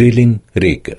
drilling rig